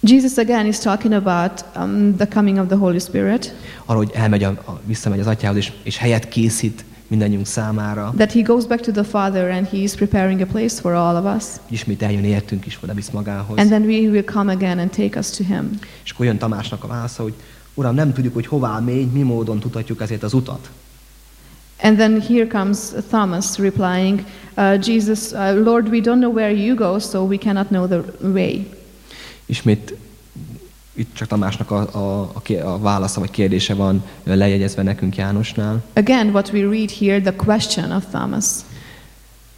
Jesus again is talking about um, the coming of the Holy Spirit, arról, hogy elmegy, a, a, visszamegy az atyához, és, és helyet készít mindannyiunk számára. that he goes back to the Father and he is preparing a place for all of us. Ismét eljön értünk is, oda visz magához. And then we will come again and take us to him. És akkor jön Tamásnak a válasza, hogy Uram, nem tudjuk, hogy hová mégy, mi módon tudhatjuk ezért az utat. And then here comes Thomas replying, uh, Jesus, uh, Lord, we don't know where you go, so we cannot know the way. Ismét itt csak Tamásnak a, a, a, a válasza vagy kérdése van lejegyezve nekünk Jánosnál. Again, what we read here, the question of Thomas.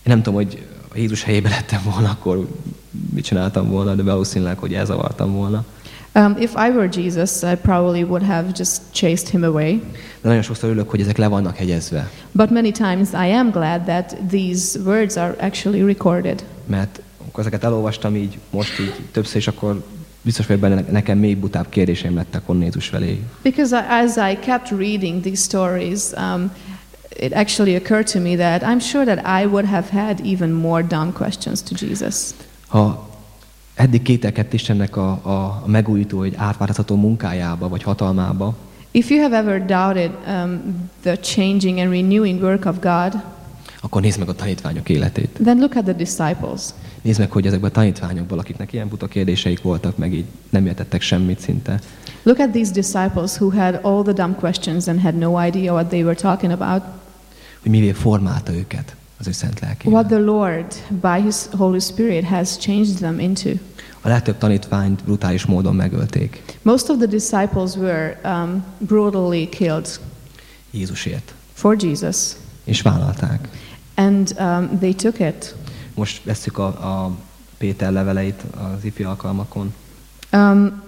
Én nem tudom, hogy a Jézus helyébe lettem volna, akkor mit csináltam volna, de valószínűleg, hogy elzavartam volna. Um, if I were Jesus, I probably would have just chased him away. De nagyon sokszor örülök, hogy ezek le vannak hegyezve. But many times I am glad that these words are actually recorded. Mert amikor ezeket elolvastam így, most így többször, és akkor biztos vagyok benne, nekem még butább kérdéseim lettek volna Jézus felé. Because I, as I kept reading these stories, um, it actually occurred to me that I'm sure that I would have had even more dumb questions to Jesus. Ha eddig kételkedt Istennek a, a, a megújító, vagy átváltozható munkájába, vagy hatalmába, If you have ever doubted um, the changing and renewing work of God, akkor nézd meg a tanítványok életét. then look at the disciples. Nézd meg, hogy ezekben a tanítványokból, akiknek ilyen buta kérdéseik voltak, meg így nem értettek semmit szinte. Look at these disciples who had all the dumb questions and had no idea what they were talking about. Hogy mivé formálta őket az ő szent lelkével. What the Lord, by His Holy Spirit, has changed them into. A legtöbb tanítványt brutális módon megölték Most of the disciples were um, brutally killed Jézusért, for Jesus, és vállalták. and um, they took it. Most vesszük a, a Péter leveleit az ifi alkalmakon. Um,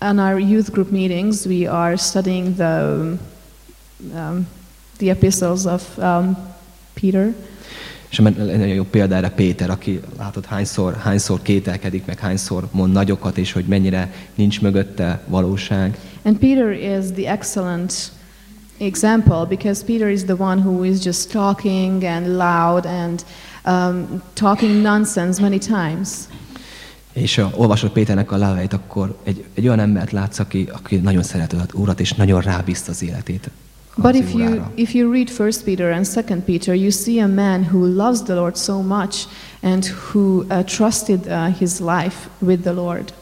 on our youth group meetings, we are studying the um, the epistles of um, Peter. És nagyon jó példa erre Péter, aki látod hányszor, hányszor kételkedik, meg hányszor mond nagyokat, és hogy mennyire nincs mögötte valóság. And Peter is the excellent example because Peter is the one who is just talking and loud and um, talking nonsense many times. És ha olvasod Péternek a leveleit, akkor egy, egy olyan embert látsz, aki, aki nagyon szereti az Urat, és nagyon rábízta az életét But if you if you read First Peter and Second Peter, you see a man who loves the Lord so much and who uh, trusted uh, his life with the Lord.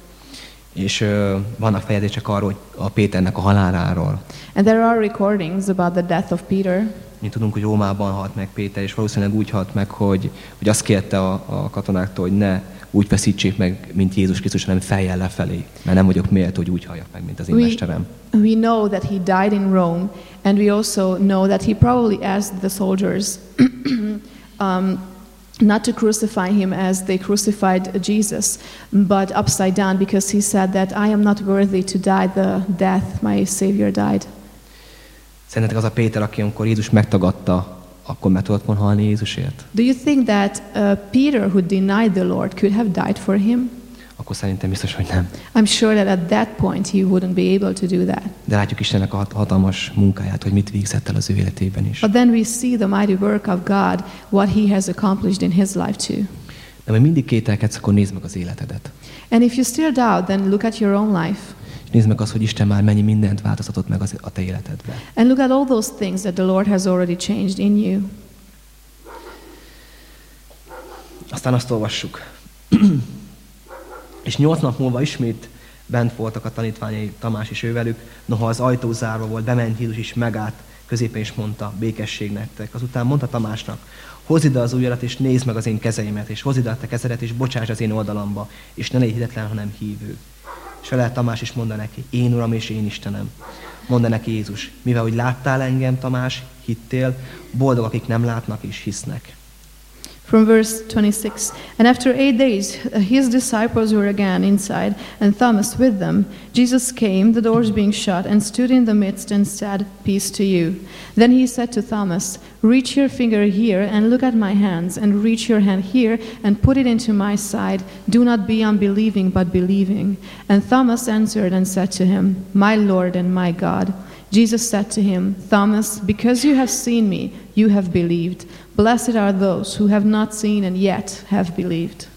És ö, vannak fejezések arról, hogy a Péternek a haláláról. And there are recordings about the death of Peter. Mi tudunk, hogy Rómában halt meg Péter, és valószínűleg úgy halt meg, hogy, hogy azt kérte a, a katonáktól, hogy ne úgy feszítsék meg, mint Jézus Krisztus, hanem fejjel lefelé, mert nem vagyok méltó, hogy úgy halljak meg, mint az én We, mesterem. we know that he died in Rome, and we also know that he probably asked the soldiers um, not to crucify him as they crucified Jesus, but upside down because he said that I am not worthy to die the death my Savior died. Szerintetek az a Péter, aki amikor Jézus megtagadta, akkor meg tudott volna halni Jézusért? Do you think that uh, Peter, who denied the Lord, could have died for him? Akkor szerintem biztos, hogy nem. I'm sure that at that point he wouldn't be able to do that. De látjuk Istennek a hat- hatalmas munkáját, hogy mit végzett el az ő életében is. But then we see the mighty work of God, what he has accomplished in his life too. De ha mindig kételkedsz, akkor nézd meg az életedet. And if you still doubt, then look at your own life nézd meg azt, hogy Isten már mennyi mindent változtatott meg az, a te életedben. and look at all those things that the Lord has already changed in you. Aztán azt olvassuk. és nyolc nap múlva ismét bent voltak a tanítványai, Tamás is ővelük, noha az ajtó zárva volt, bement Jézus is megállt, középen is mondta, békesség nektek. Azután mondta Tamásnak, hozd ide az ujjadat, és nézd meg az én kezeimet, és hozd ide a te kezedet, és bocsáss az én oldalamba, és ne légy hitetlen, hanem hívő. És vele Tamás is mondta neki, én Uram és én Istenem. Mondta neki Jézus, mivel hogy láttál engem, Tamás, hittél, boldog, akik nem látnak és hisznek. From verse 26 And after eight days, uh, his disciples were again inside, and Thomas with them. Jesus came, the doors being shut, and stood in the midst and said, Peace to you. Then he said to Thomas, Reach your finger here and look at my hands, and reach your hand here and put it into my side. Do not be unbelieving, but believing. And Thomas answered and said to him, My Lord and my God. Jesus said to him, Thomas, because you have seen me, you have believed. Blessed are those who have not seen and yet have believed.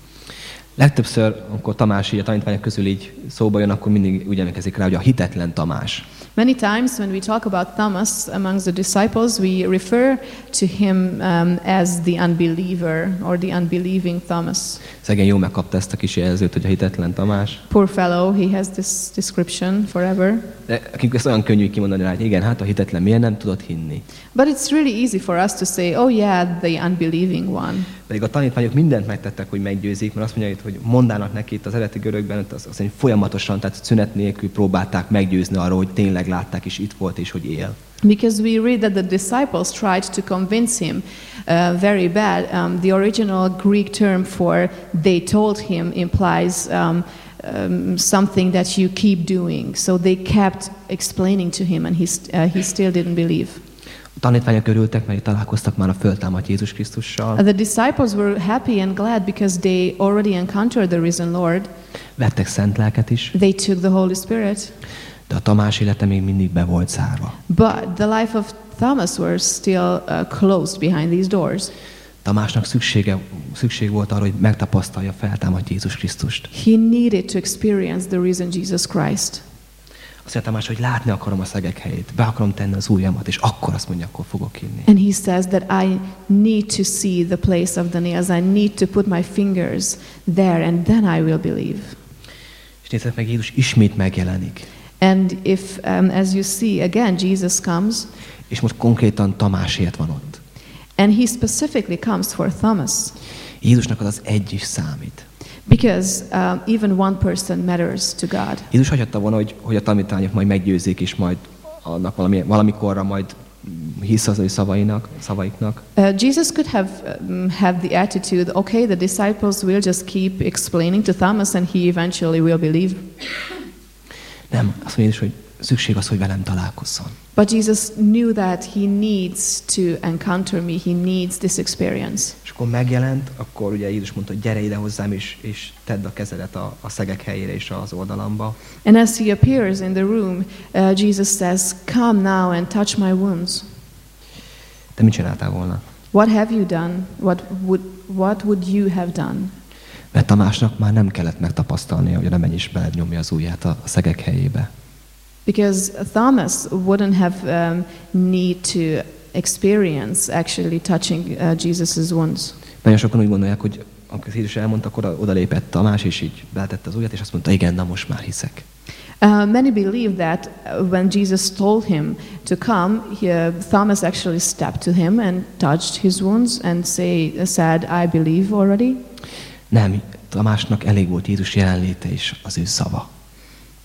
Legtöbbször, amikor Tamás így a tanítványok közül így szóba jön, akkor mindig úgy emlékezik rá, hogy a hitetlen Tamás. Many times when we talk about Thomas amongst the disciples, we refer to him um, as the unbeliever or the unbelieving Thomas. Szegény jó megkapta ezt a kis jelzőt, hogy a hitetlen Tamás. Poor fellow, he has this description forever. De akik ezt olyan könnyű kimondani rá, hogy igen, hát a hitetlen miért nem tudott hinni. But it's really easy for us to say, oh yeah, the unbelieving one. Pedig a tanítványok mindent megtettek, hogy meggyőzik, mert azt mondja, hogy mondának neki itt az eredeti görögben, az, azt mondja, folyamatosan, tehát szünet nélkül próbálták meggyőzni arról, hogy tényleg látták és itt volt és hogy él. Because we read that the disciples tried to convince him uh, very bad. Um, the original Greek term for they told him implies um, um, something that you keep doing. So they kept explaining to him, and he, st- uh, he still didn't believe. Tanítványok örültek, mert találkoztak már a föltámadt Jézus Krisztussal. The disciples were happy and glad because they already encountered the risen Lord. Vettek szent lelket is, They took the Holy Spirit. de a Tamás élete még mindig be volt zárva. But the life of Thomas were still uh, closed behind these doors. Tamásnak szüksége, szükség volt arra, hogy megtapasztalja feltámadt Jézus Krisztust. He needed to experience the risen Jesus Christ. Azt mondja Tamás, hogy látni akarom a szegek helyét, be akarom tenni az ujjamat, és akkor azt mondja, akkor fogok hinni. And he says that I need to see the place of the nails. I need to put my fingers there, and then I will believe. És nézzük meg, Jézus ismét megjelenik. And if, um, as you see, again, Jesus comes, És most konkrétan Tamásért van ott. and he specifically comes for Thomas, Jézusnak az az egy is számít. Because um, even one person matters to God. Jézus hagyhatta volna, hogy, hogy a tanítványok majd meggyőzik, és majd annak valami, valamikorra majd hisz az ő szavainak, szavaiknak. Uh, Jesus could have um, had the attitude, okay, the disciples will just keep explaining to Thomas, and he eventually will believe. Nem, azt mondja Jézus, hogy szükség az, hogy velem találkozzon. But Jesus knew that he needs to encounter me, he needs this experience. És akkor megjelent, akkor ugye Jézus mondta, hogy gyere ide hozzám, és, és tedd a kezedet a, a szegek helyére és az oldalamba. And as he appears in the room, uh, Jesus says, Come now and touch my wounds. Te mit csináltál volna? What have you done? What would, what would you have done? Mert Tamásnak már nem kellett megtapasztalnia, hogy a remény is belednyomja az ujját a, a szegek helyébe. Because Thomas wouldn't have um, need to experience actually touching uh, Jesus' wounds. Nagyon sokan úgy gondolják, hogy amikor Jézus elmondta, akkor oda- odalépett Tamás, és így beletette az ujját, és azt mondta, igen, na most már hiszek. Uh, many believe that uh, when Jesus told him to come, he, uh, Thomas actually stepped to him and touched his wounds and say, said, I believe already. Nem, Tamásnak elég volt Jézus jelenléte és az ő szava.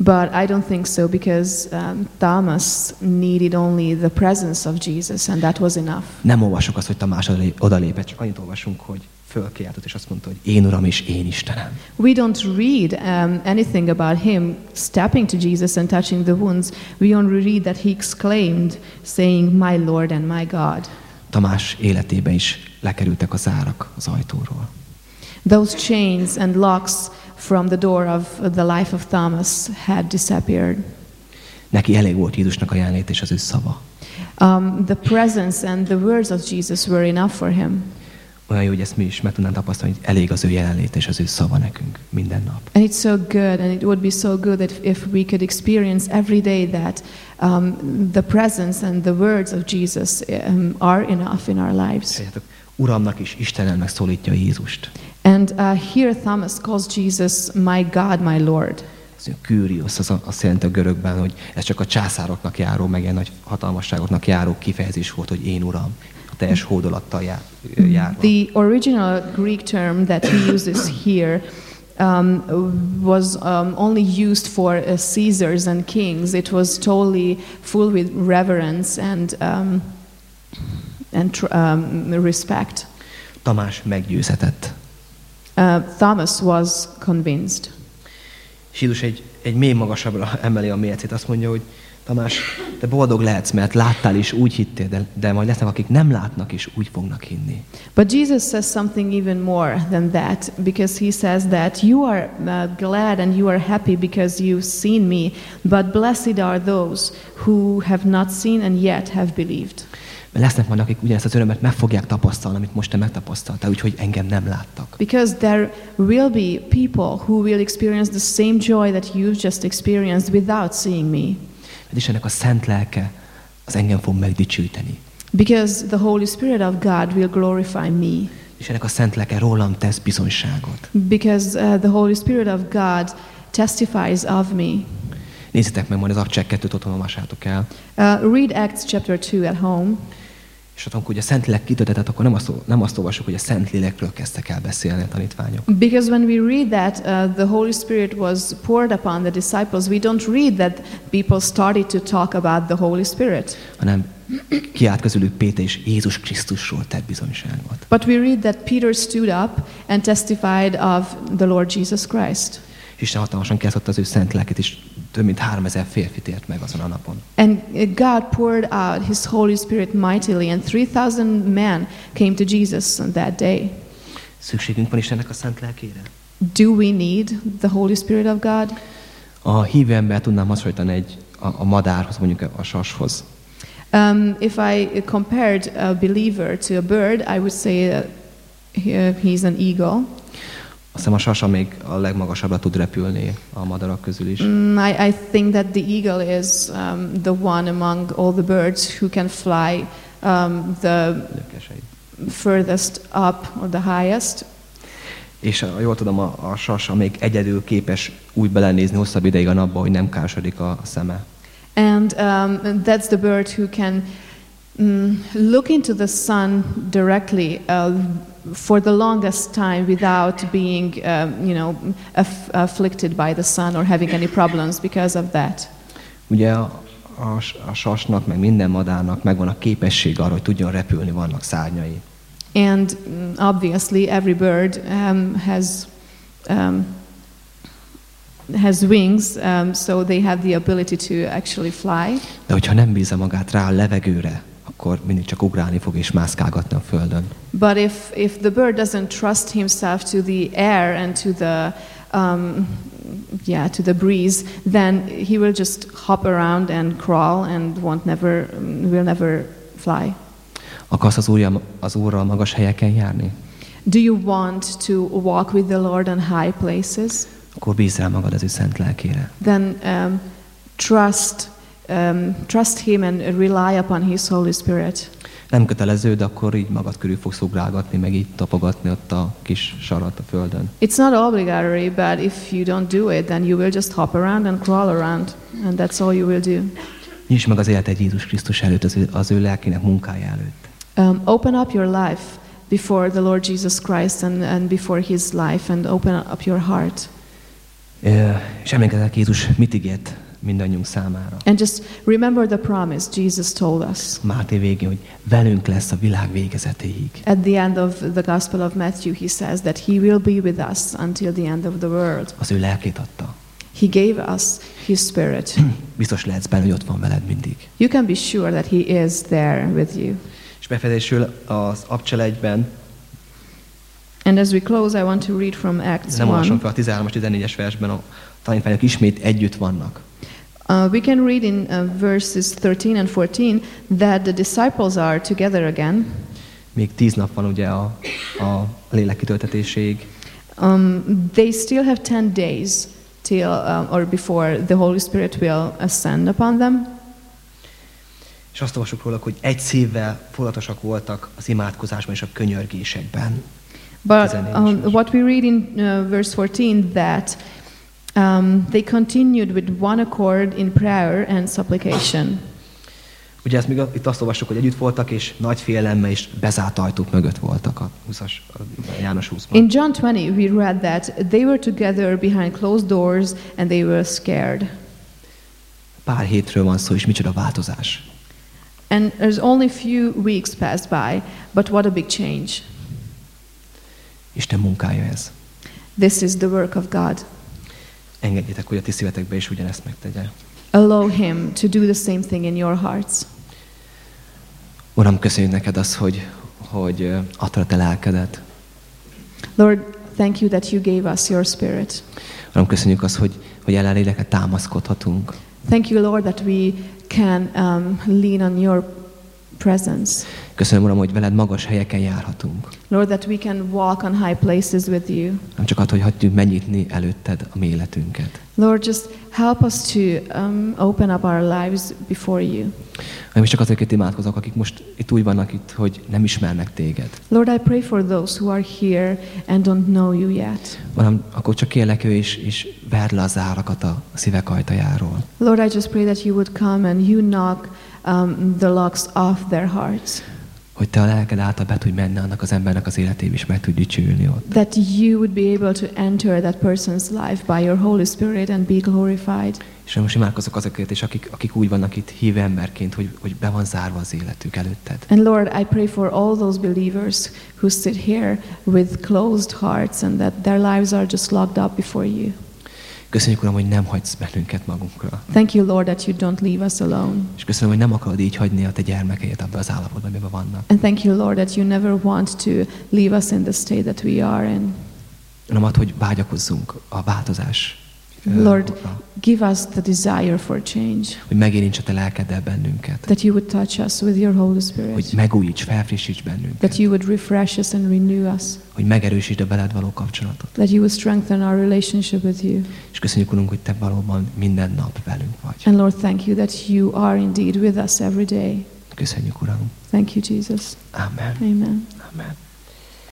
But I don't think so because um, Thomas needed only the presence of Jesus and that was enough. Nem olvasok azt, hogy Tamás odalé- odalépett, csak annyit olvasunk, hogy fölkiáltott, és azt mondta, hogy én Uram és én Istenem. We don't read um, anything about him stepping to Jesus and touching the wounds. We only read that he exclaimed, saying, My Lord and my God. Tamás életébe is lekerültek a zárak az ajtóról. Those chains and locks from the door of the life of Thomas had disappeared. Neki elég volt Jézusnak a jelenlét és az ő szava. Um, the presence and the words of Jesus were enough for him. Olyan jó, hogy ezt mi is meg tudnánk tapasztalni, hogy elég az ő jelenlét és az ő szava nekünk minden nap. And it's so good, and it would be so good that if we could experience every day that um, the presence and the words of Jesus um, are enough in our lives. Uramnak is Istenelnek szólítja Jézust. And uh, here Thomas calls Jesus my God, my Lord. Az ő Kyrios, az a- azt jelenti a görögben, hogy ez csak a császároknak járó, meg ilyen nagy hatalmasságoknak járó kifejezés volt, hogy én Uram, a teljes hódolattal jár, járva. The original Greek term that he uses here um, was um, only used for uh, Caesars and kings. It was totally full with reverence and um, and um, respect. Tamás meggyőzetett. Uh, Thomas was convinced. És Jézus egy, egy mély magasabbra emeli a mércét. Azt mondja, hogy Tamás, te boldog lehetsz, mert láttál is, úgy hittél, de, de majd lesznek, akik nem látnak is, úgy fognak hinni. But Jesus says something even more than that because he says that you are uh, glad and you are happy because you've seen me, but blessed are those who have not seen and yet have believed. Mert lesznek majd, akik ugyanezt az örömet meg fogják tapasztalni, amit most te megtapasztaltál, úgyhogy engem nem láttak. Because there will be people who will experience the same joy that you've just experienced without seeing me. Mert Istennek a szent lelke az engem fog megdicsőíteni. Because the Holy Spirit of God will glorify me. Istennek a szent lelke rólam tesz bizonyságot. Because uh, the Holy Spirit of God testifies of me. Nézzétek meg majd az Abcsek 2-t otthon olvassátok el. Uh, read Acts chapter 2 at home. És ott, amikor ugye a Szent Lélek kitöltetett, akkor nem azt, nem azt olvasjuk, hogy a Szent Lélekről kezdtek el beszélni a tanítványok. Because when we read that uh, the Holy Spirit was poured upon the disciples, we don't read that people started to talk about the Holy Spirit. hanem kiállt közülük Péter és Jézus Krisztusról tett bizonyságot. But we read that Peter stood up and testified of the Lord Jesus Christ. Isten hatalmasan kiáltott az ő szent lelkét, és több mint 3000 férfit ért meg azon a napon. And God poured out his Holy Spirit mightily, and 3,000 men came to Jesus on that day. Szükségünk van Istennek a szent lelkére? Do we need the Holy Spirit of God? A hívő ember tudnám hasonlítani egy, a, a madárhoz, mondjuk a sashoz. Um, if I compared a believer to a bird, I would say that he- he's an eagle. Azt hiszem a sasa még a legmagasabbra tud repülni a madarak közül is. Mm, I, I think that the eagle is um, the one among all the birds who can fly um, the Gyökereid. furthest up or the highest. És a, jól tudom, a, a sasa még egyedül képes úgy belenézni hosszabb ideig a napba, hogy nem károsodik a szeme. And um, that's the bird who can mm, look into the sun directly uh, for the longest time without being, um, you know, aff- afflicted by the sun or having any problems because of that. Ugye a, a, a sasnak, meg minden madárnak megvan a képesség arra, hogy tudjon repülni, vannak szárnyai. And mm, obviously, every bird um, has um, has wings, um, so they have the ability to actually fly. De hogyha nem bízza magát rá a levegőre, akkor mindig csak ugrálni fog és mászkálgatni a földön. But if if the bird doesn't trust himself to the air and to the um, yeah to the breeze, then he will just hop around and crawl and won't never will never fly. Akarsz az, úrja, az Úrral magas helyeken járni? Do you want to walk with the Lord on high places? Akkor bízz rá magad az ő szent lelkére. then um, trust um, trust him and rely upon his holy spirit Nem kötelező, de akkor így magad körül fogsz ugrálgatni, meg így tapogatni ott a kis sarat a földön. it's not obligatory but if you don't do it then you will just hop around and crawl around and that's all you will do Nyisd meg az életed Jézus Krisztus előtt, az ő, az ő lelkének munkája előtt. um, open up your life before the lord jesus christ and, and before his life and open up your heart Ö, És emlékezzetek, Jézus mit ígért mindannyiunk számára. and just remember the promise jesus told us Máté végén, hogy velünk lesz a világ végezetéig. at the end of the gospel of matthew he says that he will be with us until the end of the world Az ő lelkét adta. He gave us His Spirit. Biztos lehetsz benne, hogy ott van veled mindig. You can be sure that He is there with you. És befejezésül az Abcsel And as we close, I want to read from Acts nem olvasom 1. fel a 13-as, 14-es versben, a tanítványok ismét együtt vannak. Uh, we can read in uh, verses 13 and 14 that the disciples are together again. Még tíz nap van ugye a, a lélek kitöltetéséig, Um, they still have 10 days till uh, or before the Holy Spirit will ascend upon them. és azt olvasjuk róla, hogy egy szívvel foglalatosak voltak az imádkozásban és a könyörgésekben. But 14 um, what we read in uh, verse 14 that um, they continued with one accord in prayer and supplication. Ugye ezt még itt azt olvassuk, hogy együtt voltak, és nagy félelemmel és bezárt ajtók mögött voltak a 20-as, a János 20-ban. In John 20, we read that they were together behind closed doors and they were scared. Pár hétről van szó, és micsoda változás. And there's only a few weeks passed by, but what a big change. Isten munkája ez. This is the work of God. Engedjétek, hogy a ti szívetekbe is ugyanezt megtegye. Allow Him to do the same thing in your hearts. Uram, köszönjük neked azt, hogy, hogy adtad a te lelkedet. Lord, thank you that you gave us your Spirit. Uram, köszönjük azt, hogy, hogy ellenéleket támaszkodhatunk. Thank you, Lord, that we can um, lean on your presence. Köszönöm, Uram, hogy veled magas helyeken járhatunk. Lord, that we can walk on high places with you. Nem csak attól, hogy hagyjuk megnyitni előtted a mi életünket. Lord, just help us to um, open up our lives before you. Hanem is csak azokért imádkozok, akik most itt úgy vannak itt, hogy nem ismernek téged. Lord, I pray for those who are here and don't know you yet. Uram, akkor csak kérlek ő is, és verd le a zárakat a szívek ajtajáról. Lord, I just pray that you would come and you knock um, the locks off their hearts. Hogy te a lelked által be tudj menni annak az embernek az életébe, és meg tudj dicsülni ott. That you would be able to enter that person's life by your Holy Spirit and be glorified. És most imádkozok azokért is, akik, akik úgy vannak itt hív emberként, hogy, hogy be van zárva az életük előtted. And Lord, I pray for all those believers who sit here with closed hearts and that their lives are just locked up before you. Köszönjük, Uram, hogy nem hagysz bennünket magunkra. Thank you, Lord, that you don't leave us alone. És köszönöm, hogy nem akarod így hagyni a te gyermekeidet abba az állapotban, amiben vannak. And thank you, Lord, that you never want to leave us in the state that we are in. Uram, add, hogy vágyakozzunk a változás. Ö, Lord, give us the desire for change, hogy megérints a te lelkeddel bennünket. that you would touch us with your Holy Hogy Spirit, megújíts, felfrissíts bennünket. that you would refresh us and renew us, Hogy megerősítsd a veled való kapcsolatot. that you would strengthen our relationship with you. És köszönjük, Urunk, hogy te valóban minden nap velünk vagy. And Lord, thank you that you are indeed with us every day. Köszönjük, Uram. Thank you, Jesus. Amen. Amen. Amen.